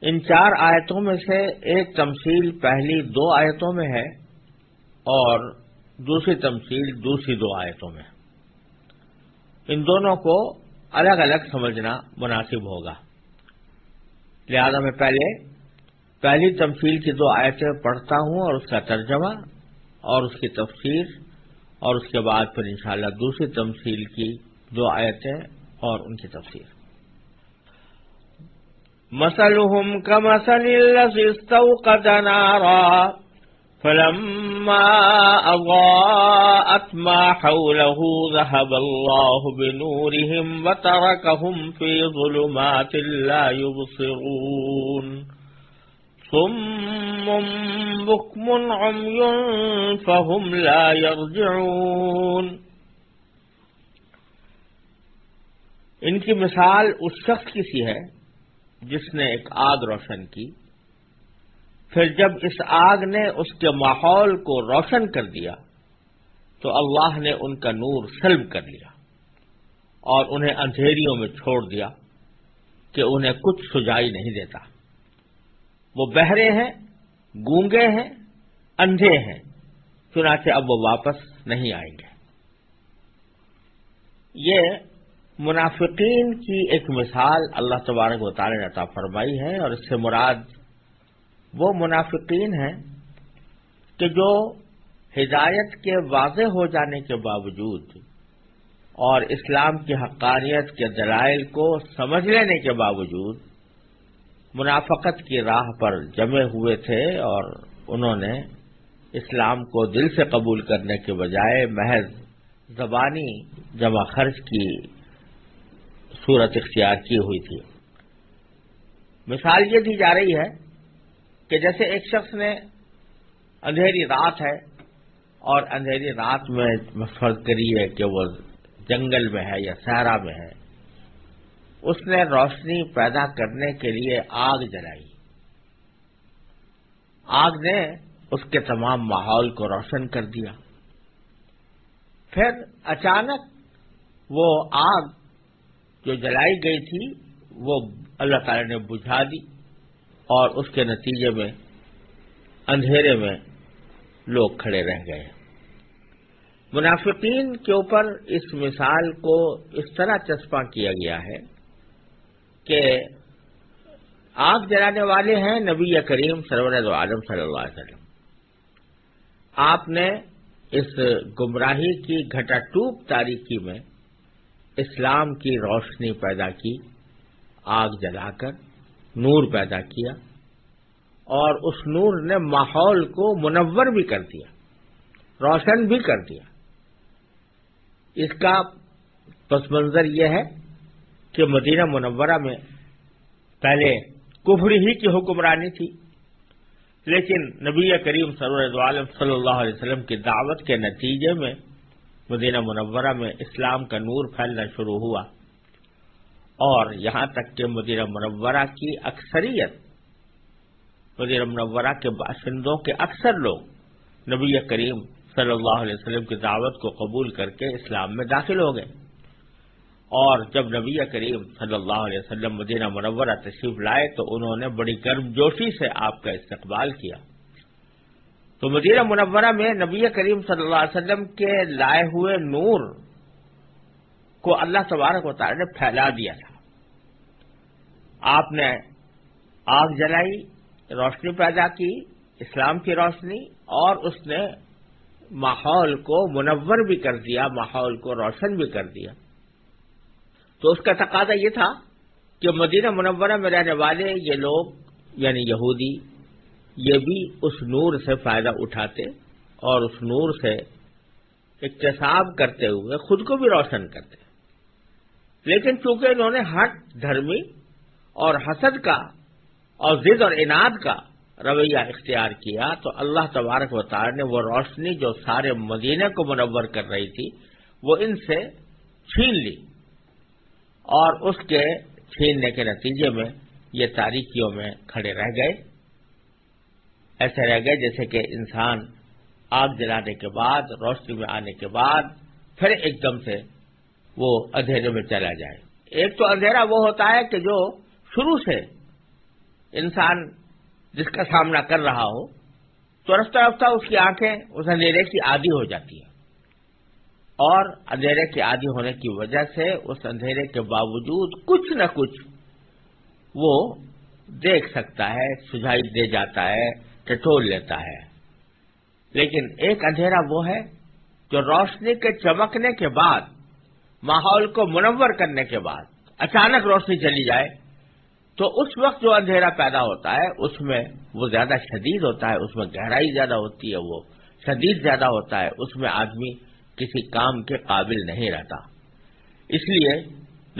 ان چار آیتوں میں سے ایک تمثیل پہلی دو آیتوں میں ہے اور دوسری تمثیل دوسری دو آیتوں میں۔ ان دونوں کو الگ الگ سمجھنا مناسب ہوگا۔ لہذا میں پہلے پہلی تمثیل کی دو آیتیں پڑھتا ہوں اور اس کا ترجمہ اور اس کی تفسیر اور اس کے بعد پھر انشاءاللہ دوسری تمثیل کی دو آیتیں اور ان کی تفسیر۔ مثلهم كمثل الذي استوقد نارا فلما أضاءت ما حوله ذهب الله بنورهم وتركهم في ظلمات لا يبصرون ثم بكم عمي فهم لا يرجعون ان کی مثال اس شخص کی سی ہے جس نے ایک آگ روشن کی، پھر جب اس آگ نے اس کے ماحول کو روشن کر دیا، تو اللہ نے ان کا نور سلب کر لیا اور انہیں اندھیریوں میں چھوڑ دیا کہ انہیں کچھ سجائی نہیں دیتا۔ وہ بہرے ہیں، گونگے ہیں، اندھے ہیں، چنانچہ اب وہ واپس نہیں آئیں گے۔ یہ منافقین کی ایک مثال اللہ تبارک و تعالی نے عطا فرمائی ہے اور اس سے مراد وہ منافقین ہیں کہ جو ہدایت کے واضح ہو جانے کے باوجود اور اسلام کی حقانیت کے دلائل کو سمجھ لینے کے باوجود منافقت کی راہ پر جمے ہوئے تھے اور انہوں نے اسلام کو دل سے قبول کرنے کے بجائے محض زبانی جمع خرچ کی صورت اختیار کی ہوئی تھی۔ مثال یہ دی جا رہی ہے کہ جیسے ایک شخص نے اندھیری رات ہے اور اندھیری رات میں فرض کری ہے کہ وہ جنگل میں ہے یا صحرا میں ہے، اس نے روشنی پیدا کرنے کے لیے آگ جلائی۔ آگ نے اس کے تمام ماحول کو روشن کر دیا۔ پھر اچانک وہ آگ جو جلائی گئی تھی، وہ اللہ تعالی نے بجھا دی اور اس کے نتیجے میں اندھیرے میں لوگ کھڑے رہ گئے۔ منافقین کے اوپر اس مثال کو اس طرح چسپاں کیا گیا ہے کہ آگ جلانے والے ہیں نبی کریم سرور عالم صلی اللہ علیہ وسلم۔ آپ نے اس گمراہی کی گھٹا ٹوپ تاریخی میں اسلام کی روشنی پیدا کی، آگ جلا کر نور پیدا کیا اور اس نور نے ماحول کو منور بھی کر دیا، روشن بھی کر دیا۔ اس کا پس منظر یہ ہے کہ مدینہ منورہ میں پہلے کفری ہی کی حکمرانی تھی، لیکن نبی کریم سرور عالم صلی اللہ علیہ وسلم کی دعوت کے نتیجے میں مدینہ منورہ میں اسلام کا نور پھیلنا شروع ہوا اور یہاں تک کہ مدینہ منورہ کی اکثریت، مدینہ منورہ کے باشندوں کے اکثر لوگ نبی کریم صلی اللہ علیہ وسلم کی دعوت کو قبول کر کے اسلام میں داخل ہو گئے اور جب نبی کریم صلی اللہ علیہ وسلم مدینہ منورہ تشریف لائے تو انہوں نے بڑی گرم جوشی سے آپ کا استقبال کیا۔ تو مدینہ منورہ میں نبی کریم صلی اللہ علیہ وسلم کے لائے ہوئے نور کو اللہ تبارک و تعالی نے پھیلا دیا تھا۔ آپ نے آگ جلائی، روشنی پیدا کی، اسلام کی روشنی، اور اس نے ماحول کو منور بھی کر دیا، ماحول کو روشن بھی کر دیا۔ تو اس کا تقاضا یہ تھا کہ مدینہ منورہ میں رہنے والے یہ لوگ یعنی یہودی یہ بھی اس نور سے فائدہ اٹھاتے اور اس نور سے اقتصاب کرتے ہوئے خود کو بھی روشن کرتے۔ لیکن چونکہ انہوں نے ہٹ دھرمی اور حسد کا اور ضد اور انعد کا رویہ اختیار کیا، تو اللہ تبارک و تعالی نے وہ روشنی جو سارے مدینہ کو منور کر رہی تھی، وہ ان سے چھین لی۔ اور اس کے چھیننے کے نتیجے میں یہ تاریخیوں میں کھڑے رہ گئے۔ ایسے رہ گئے جیسے کہ انسان آگ جلانے کے بعد، روشنی میں آنے کے بعد، پھر ایک دم سے وہ اندھیرے میں چلا جائے۔ ایک تو اندھیرا وہ ہوتا ہے کہ جو شروع سے انسان جس کا سامنا کر رہا ہو تو رفتہ رفتہ اس کی آنکھیں اس اندھیرے کی عادی ہو جاتی ہیں۔ اور اندھیرے کے عادی ہونے کی وجہ سے اس اندھیرے کے باوجود کچھ نہ کچھ وہ دیکھ سکتا ہے سجائی دے جاتا ہے۔ ٹٹول لیتا ہے۔ لیکن ایک اندھیرا وہ ہے جو روشنی کے چمکنے کے بعد، ماحول کو منور کرنے کے بعد اچانک روشنی چلی جائے، تو اس وقت جو اندھیرا پیدا ہوتا ہے، اس میں وہ زیادہ شدید ہوتا ہے، اس میں گہرائی زیادہ ہوتی ہے، وہ شدید زیادہ ہوتا ہے، اس میں آدمی کسی کام کے قابل نہیں رہتا۔ اس لیے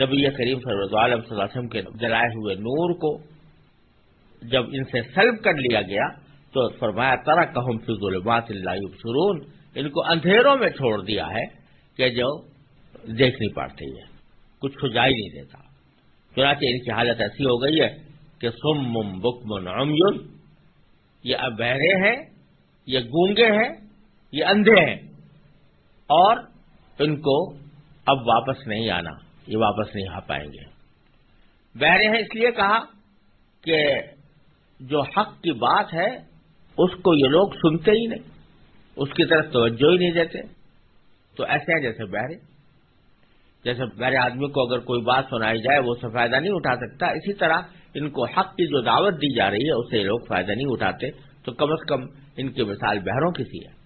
نبی کریم صلی اللہ علیہ وسلم کے جلائے ہوئے نور کو جب ان سے سلب کر لیا گیا تو فرمایا طرح کہم فی ظلمات اللہ سرون ان کو اندھیروں میں چھوڑ دیا ہے کہ جو دیکھ نہیں پاتے ہیں، کچھ کھجائی نہیں دیتا۔ چنانچہ ان کی حالت ایسی ہو گئی ہے کہ سم مم بک یہ اب بہرے ہیں، یہ گونگے ہیں، یہ اندھے ہیں۔ اور ان کو اب واپس نہیں آنا، یہ واپس نہیں آ پائیں گے۔ بہرے ہیں اس لیے کہا کہ جو حق کی بات ہے اس کو یہ لوگ سنتے ہی نہیں، اس کی طرف توجہ ہی نہیں دیتے۔ تو ایسے ہیں جیسے بہرے جیسے بہرے آدمی کو اگر کوئی بات سنائی جائے، وہ اسے فائدہ نہیں اٹھا سکتا۔ اسی طرح ان کو حق کی جو دعوت دی جا رہی ہے اسے لوگ فائدہ نہیں اٹھاتے۔ تو کم از کم ان کی مثال بہروں کی سی ہے۔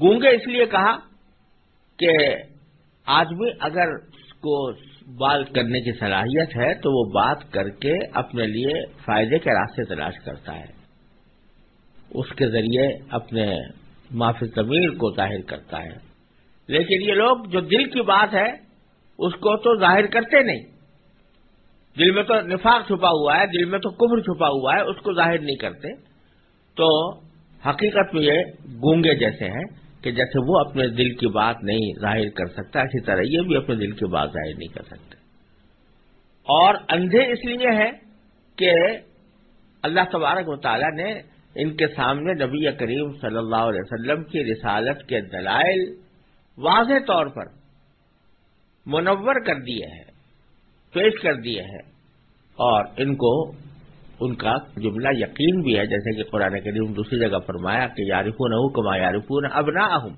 گونگے اس لیے کہا کہ آدمی اگر اس کو بات کرنے کی صلاحیت ہے، تو وہ بات کر کے اپنے لیے فائدے کے راستے تلاش کرتا ہے۔ اس کے ذریعے اپنے معافی ضمیر کو ظاہر کرتا ہے۔ لیکن یہ لوگ جو دل کی بات ہے، اس کو تو ظاہر کرتے نہیں۔ دل میں تو نفاق چھپا ہوا ہے، دل میں تو کبر چھپا ہوا ہے، اس کو ظاہر نہیں کرتے۔ تو حقیقت میں یہ گونگے جیسے ہیں کہ جیسے وہ اپنے دل کی بات نہیں ظاہر کر سکتا، اسی طرح یہ بھی اپنے دل کی بات ظاہر نہیں کر سکتے۔ اور اندھے اس لیے ہے کہ اللہ تبارک و تعالیٰ نے ان کے سامنے نبی کریم صلی اللہ علیہ وسلم کی رسالت کے دلائل واضح طور پر منور کر دیے ہیں، پیش کر دیے ہیں۔ اور ان کو ان کا جملہ یقین بھی ہے، جیسے کہ قرآن کریم دوسری جگہ فرمایا کہ یارفون ہوں کما یارفون اب نہ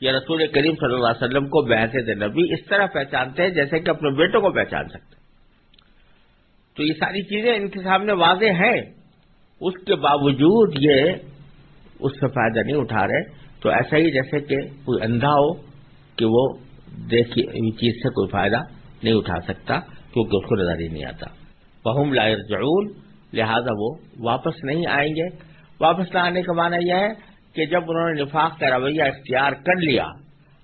یہ رسول کریم صلی اللہ علیہ وسلم کو بحث نبی اس طرح پہچانتے ہیں جیسے کہ اپنے بیٹوں کو پہچان سکتے۔ تو یہ ساری چیزیں ان کے سامنے واضح ہیں۔ اس کے باوجود یہ اس سے فائدہ نہیں اٹھا رہے، تو ایسا ہی جیسے کہ کوئی اندھا ہو کہ وہ دیکھی چیز سے کوئی فائدہ نہیں اٹھا سکتا کیونکہ اس کو نظر ہی نہیں آتا۔ بہم لائر جعول لہذا وہ واپس نہیں آئیں گے۔ واپس نہ آنے کا معنی یہ ہے کہ جب انہوں نے نفاق کا رویہ اختیار کر لیا،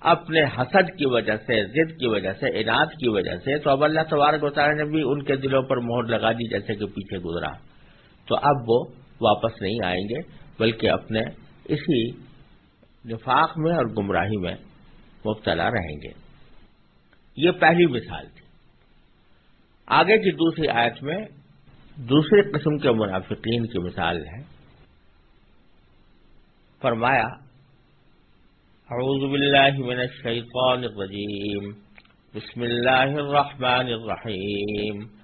اپنے حسد کی وجہ سے، ضد کی وجہ سے انعد کی وجہ سے، تو اب اللہ تبارک وطالعہ نے بھی ان کے دلوں پر مہر لگا دی جیسے کہ پیچھے گزرا۔ تو اب وہ واپس نہیں آئیں گے، بلکہ اپنے اسی نفاق میں اور گمراہی میں مبتلا رہیں گے۔ یہ پہلی مثال تھی۔ آگے کی دوسری آیت میں دوسرے قسم کے منافقین کی مثال ہے۔ فرمایا، اعوذ باللہ من الشیطان الرجیم، بسم اللہ الرحمن الرحیم۔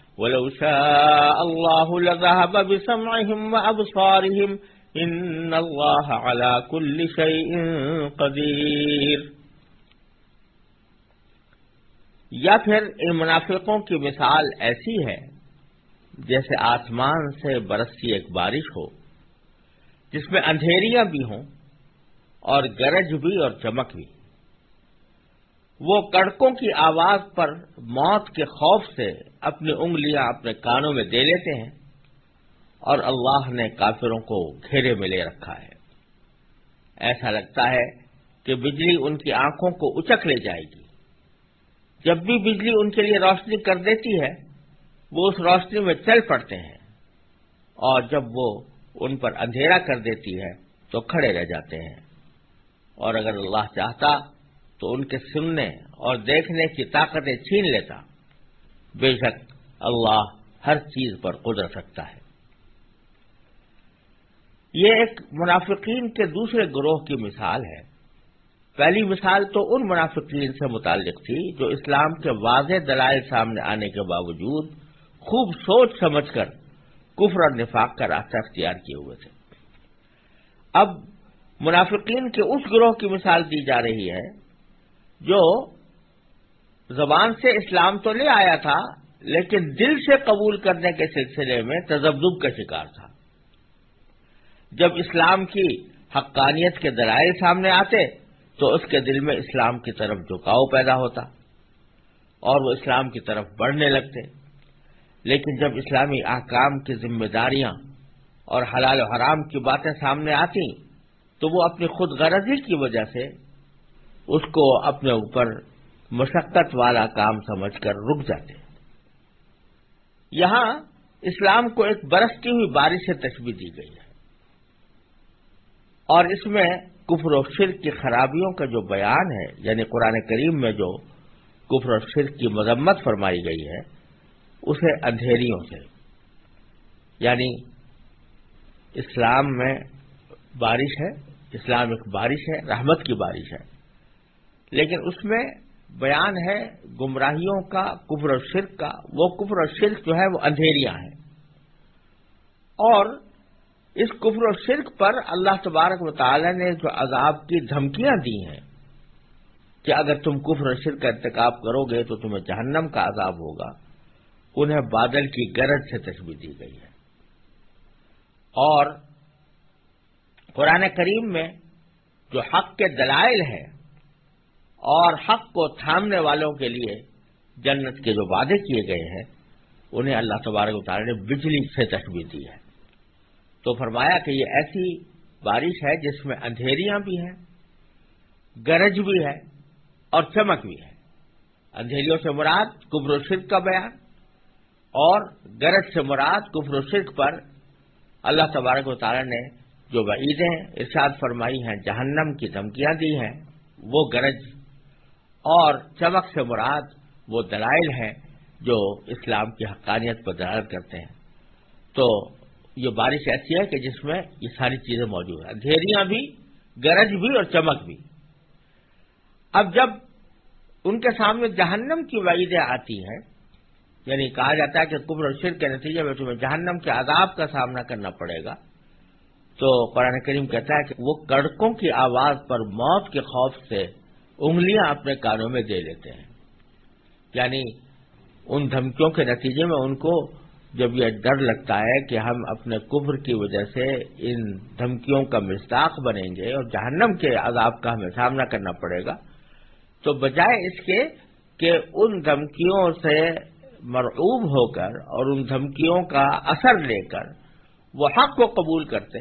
ولو شاء الله لذهب بسمعهم وأبصارهم إن الله على كل شيء قدير۔ یا پھر ان منافقوں کی مثال ایسی ہے، جیسے آسمان سے برستی ایک بارش ہو، جس میں اندھیریاں بھی ہوں اور گرج بھی اور چمک بھی۔ وہ کڑکوں کی آواز پر موت کے خوف سے اپنی انگلیاں اپنے کانوں میں دے لیتے ہیں اور اللہ نے کافروں کو گھیرے میں لے رکھا ہے۔ ایسا لگتا ہے کہ بجلی ان کی آنکھوں کو اچک لے جائے گی۔ جب بھی بجلی ان کے لیے روشنی کر دیتی ہے، وہ اس روشنی میں چل پڑتے ہیں۔ اور جب وہ ان پر اندھیرا کر دیتی ہے، تو کھڑے رہ جاتے ہیں۔ اور اگر اللہ چاہتا تو ان کے سننے اور دیکھنے کی طاقتیں چھین لیتا۔ بے شک اللہ ہر چیز پر قدرت رکھتا ہے۔ یہ ایک منافقین کے دوسرے گروہ کی مثال ہے۔ پہلی مثال تو ان منافقین سے متعلق تھی جو اسلام کے واضح دلائل سامنے آنے کے باوجود خوب سوچ سمجھ کر کفر اور نفاق کا راستہ اختیار کیے ہوئے تھے۔ اب منافقین کے اس گروہ کی مثال دی جا رہی ہے جو زبان سے اسلام تو لے آیا تھا، لیکن دل سے قبول کرنے کے سلسلے میں تجبد کا شکار تھا۔ جب اسلام کی حقانیت کے دلائل سامنے آتے، تو اس کے دل میں اسلام کی طرف جھکاؤ پیدا ہوتا اور وہ اسلام کی طرف بڑھنے لگتے۔ لیکن جب اسلامی احکام کی ذمہ داریاں اور حلال و حرام کی باتیں سامنے آتی تو وہ اپنی خود غرضی کی وجہ سے اس کو اپنے اوپر مشقت والا کام سمجھ کر رک جاتے یہاں اسلام کو ایک برستی ہوئی بارش سے تشبیح دی گئی ہے۔ اور اس میں کفر و شرک کی خرابیوں کا جو بیان ہے یعنی قرآن کریم میں جو کفر و شرک کی مذمت فرمائی گئی ہے، اسے اندھیریوں سے یعنی اسلام میں بارش ہے، اسلام ایک بارش ہے، رحمت کی بارش ہے۔ لیکن اس میں بیان ہے گمراہیوں کا، کفر و شرک کا۔ وہ کفر و شرک جو ہے وہ اندھیریاں ہیں۔ اور اس کفر و شرک پر اللہ تبارک و تعالی نے جو عذاب کی دھمکیاں دی ہیں کہ اگر تم کفر و شرک کا انتخاب کرو گے تو تمہیں جہنم کا عذاب ہوگا، انہیں بادل کی گرج سے تشبیح دی گئی ہے۔ اور قرآن کریم میں جو حق کے دلائل ہیں اور حق کو تھامنے والوں کے لیے جنت کے جو وعدے کیے گئے ہیں، انہیں اللہ تبارک و تعالی نے بجلی سے تشبیح دی ہے۔ تو فرمایا کہ یہ ایسی بارش ہے جس میں اندھیریاں بھی ہیں، گرج بھی ہے اور چمک بھی ہے۔ اندھیریوں سے مراد کبر و شرک کا بیان اور گرج سے مراد کفر و شرک پر اللہ تبارک و تعالی نے جو وعیدیں ارشاد فرمائی ہیں، جہنم کی دھمکیاں دی ہیں، وہ گرج اور چمک سے مراد وہ دلائل ہیں جو اسلام کی حقانیت پر دلالت کرتے ہیں۔ تو یہ بارش ایسی ہے کہ جس میں یہ ساری چیزیں موجود ہیں۔ اندھیریاں بھی، گرج بھی اور چمک بھی۔ اب جب ان کے سامنے جہنم کی وعیدیں آتی ہیں یعنی کہا جاتا ہے کہ کبر اور شر کے نتیجے میں تمہیں جہنم کے عذاب کا سامنا کرنا پڑے گا۔ تو قرآن کریم کہتا ہے کہ وہ کڑکوں کی آواز پر موت کے خوف سے انگلیاں اپنے کانوں میں دے لیتے ہیں۔ یعنی ان دھمکیوں کے نتیجے میں ان کو جب یہ ڈر لگتا ہے کہ ہم اپنے کفر کی وجہ سے ان دھمکیوں کا مستاق بنیں گے اور جہنم کے عذاب کا ہمیں سامنا کرنا پڑے گا، تو بجائے اس کے کہ ان دھمکیوں سے مرعوب ہو کر اور ان دھمکیوں کا اثر لے کر وہ حق کو قبول کرتے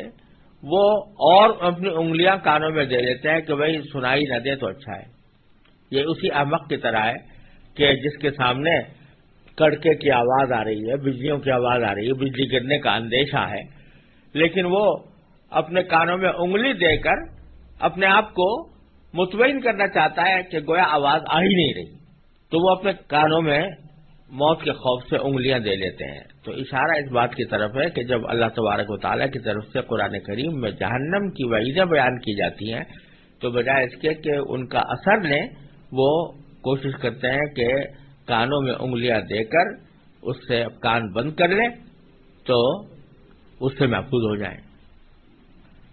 وہ اور اپنی انگلیاں کانوں میں دے لیتے ہیں کہ بھائی سنائی نہ دے تو اچھا ہے۔ یہ اسی احمق کی طرح ہے کہ جس کے سامنے کڑکے کی آواز آ رہی ہے، بجلیوں کی آواز آ رہی ہے، بجلی گرنے کا اندیشہ ہے۔ لیکن وہ اپنے کانوں میں انگلی دے کر اپنے آپ کو مطمئن کرنا چاہتا ہے کہ گویا آواز آ ہی نہیں رہی۔ تو وہ اپنے کانوں میں موت کے خوف سے انگلیاں دے لیتے ہیں۔ تو اشارہ اس بات کی طرف ہے کہ جب اللہ تبارک و تعالیٰ کی طرف سے قرآن کریم میں جہنم کی وعیدیں بیان کی جاتی ہیں، تو بجائے اس کے کہ ان کا اثر لیں، وہ کوشش کرتے ہیں کہ کانوں میں انگلیاں دے کر اس سے کان بند کر لیں تو اس سے محفوظ ہو جائیں۔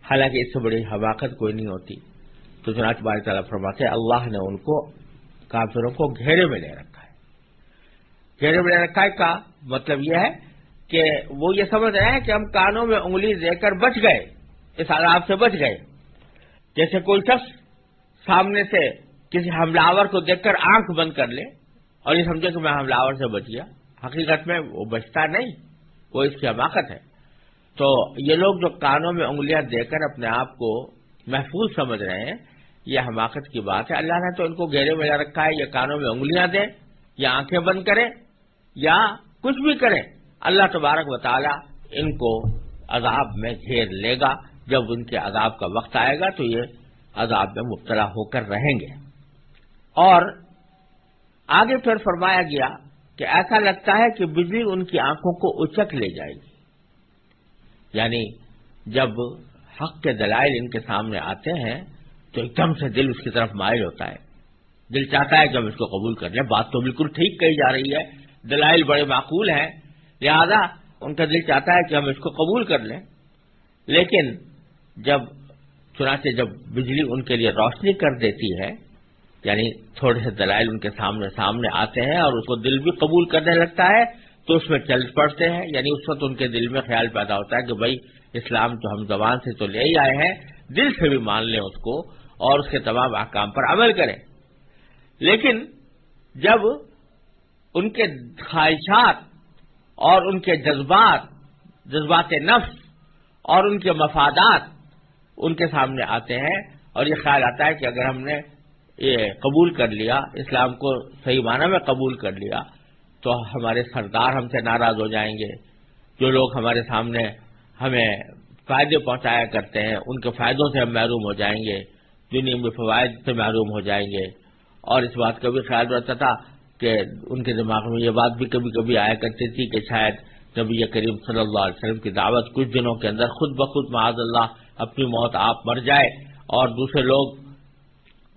حالانکہ اس سے بڑی حماقت کوئی نہیں ہوتی۔ تو چنانچہ بار تعالیٰ فرماتے اللہ نے ان کو کافروں کو گھیرے میں لے رکھا چہرے بڑے رکھا کا مطلب یہ ہے کہ وہ یہ سمجھ رہے ہیں کہ ہم کانوں میں انگلی دے کر بچ گئے، اس عذاب سے بچ گئے۔ جیسے کوئی شخص سامنے سے کسی حملہ کو دیکھ کر آنکھ بند کر لے اور یہ سمجھے کہ میں حملہ سے بچ گیا، حقیقت میں وہ بچتا نہیں، وہ اس کی حماقت ہے۔ تو یہ لوگ جو کانوں میں انگلیاں دے کر اپنے آپ کو محفوظ سمجھ رہے ہیں، یہ حماقت کی بات ہے۔ اللہ نے تو ان کو گہرے میں رکھا ہے، یہ کانوں میں انگلیاں دیں، یا آنکھیں بند کریں، یا کچھ بھی کریں، اللہ تبارک و تعالی ان کو عذاب میں گھیر لے گا۔ جب ان کے عذاب کا وقت آئے گا تو یہ عذاب میں مبتلا ہو کر رہیں گے۔ اور آگے پھر فرمایا گیا کہ ایسا لگتا ہے کہ بجلی ان کی آنکھوں کو اچک لے جائے گی۔ یعنی جب حق کے دلائل ان کے سامنے آتے ہیں تو ایک دم سے دل اس کی طرف مائل ہوتا ہے۔ دل چاہتا ہے کہ ہم اس کو قبول کر لیں بات تو بالکل ٹھیک کہی جا رہی ہے۔ دلائل بڑے معقول ہیں۔ لہذا ان کا دل چاہتا ہے کہ ہم اس کو قبول کر لیں۔ لیکن جب چنانچہ جب بجلی ان کے لیے روشنی کر دیتی ہے یعنی تھوڑے سے دلائل ان کے سامنے سامنے آتے ہیں اور اس کو دل بھی قبول کرنے لگتا ہے، تو اس میں چل پڑتے ہیں۔ یعنی اس وقت ان کے دل میں خیال پیدا ہوتا ہے کہ بھائی، اسلام تو ہم زبان سے تو لے ہی آئے ہیں، دل سے بھی مان لیں اس کو اور اس کے تمام احکام پر عمل کریں۔ لیکن جب ان کے خواہشات اور ان کے جذبات جذبات نفس اور ان کے مفادات ان کے سامنے آتے ہیں اور یہ خیال آتا ہے کہ اگر ہم نے یہ قبول کر لیا، اسلام کو صحیح معنی میں قبول کر لیا، تو ہمارے سردار ہم سے ناراض ہو جائیں گے۔ جو لوگ ہمارے سامنے ہمیں فائدے پہنچایا کرتے ہیں، ان کے فائدوں سے ہم محروم ہو جائیں گے، دنیا میں فوائد سے محروم ہو جائیں گے۔ اور اس بات کا بھی خیال رہتا تھا کہ ان کے دماغ میں یہ بات بھی کبھی کبھی آیا کرتی تھی کہ شاید نبی کریم صلی اللہ علیہ وسلم کی دعوت کچھ دنوں کے اندر خود بخود معاذ اللہ اپنی موت آپ مر جائے اور دوسرے لوگ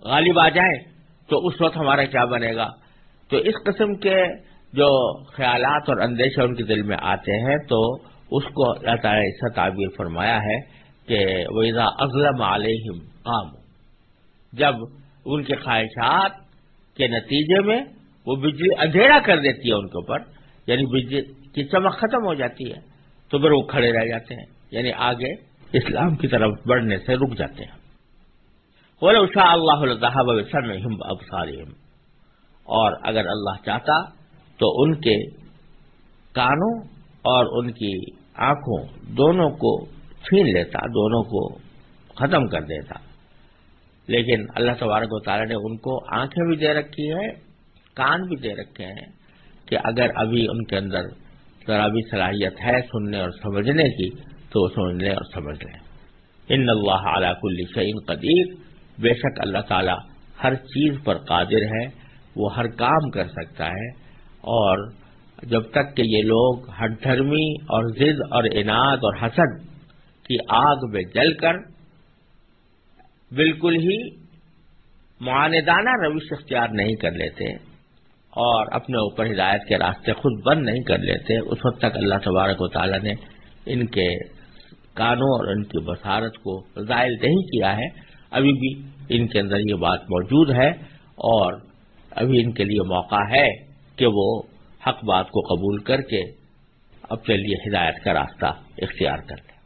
غالب آ جائیں، تو اس وقت ہمارا کیا بنے گا؟ تو اس قسم کے جو خیالات اور اندیشے ان کے دل میں آتے ہیں، تو اس کو اللہ تعالیٰ ایسا تعبیر فرمایا ہے کہ ویزا ازلم علیہم قام جب ان کے خواہشات کے نتیجے میں وہ بجلی اندھیرا کر دیتی ہے ان کے اوپر یعنی بجلی کی چمک ختم ہو جاتی ہے، تو پھر وہ کھڑے رہ جاتے ہیں یعنی آگے اسلام کی طرف بڑھنے سے رک جاتے ہیں۔ بولے اشا اللہ الحب اور اگر اللہ چاہتا تو ان کے کانوں اور ان کی آنکھوں دونوں کو چھین لیتا، دونوں کو ختم کر دیتا۔ لیکن اللہ تبارک و تعالیٰ نے ان کو آنکھیں بھی دے رکھی ہے کان بھی دے رکھے ہیں کہ اگر ابھی ان کے اندر ذرا بھی صلاحیت ہے سننے اور سمجھنے کی، تو وہ سمجھ لیں اور سمجھ لیں۔ ان اللہ اعلیٰ کل شعین قدیر۔ بے شک اللہ تعالیٰ ہر چیز پر قادر ہے، وہ ہر کام کر سکتا ہے۔ اور جب تک کہ یہ لوگ ہر دھرمی اور ضد اور انعد اور حسد کی آگ میں جل کر بالکل ہی معاندانہ روش اختیار نہیں کر لیتے اور اپنے اوپر ہدایت کے راستے خود بند نہیں کر لیتے، اس وقت تک اللہ تبارک و تعالیٰ نے ان کے کانوں اور ان کی بصارت کو ظاہر نہیں کیا ہے۔ ابھی بھی ان کے اندر یہ بات موجود ہے اور ابھی ان کے لیے موقع ہے کہ وہ حق بات کو قبول کر کے اپنے لیے ہدایت کا راستہ اختیار کر لیں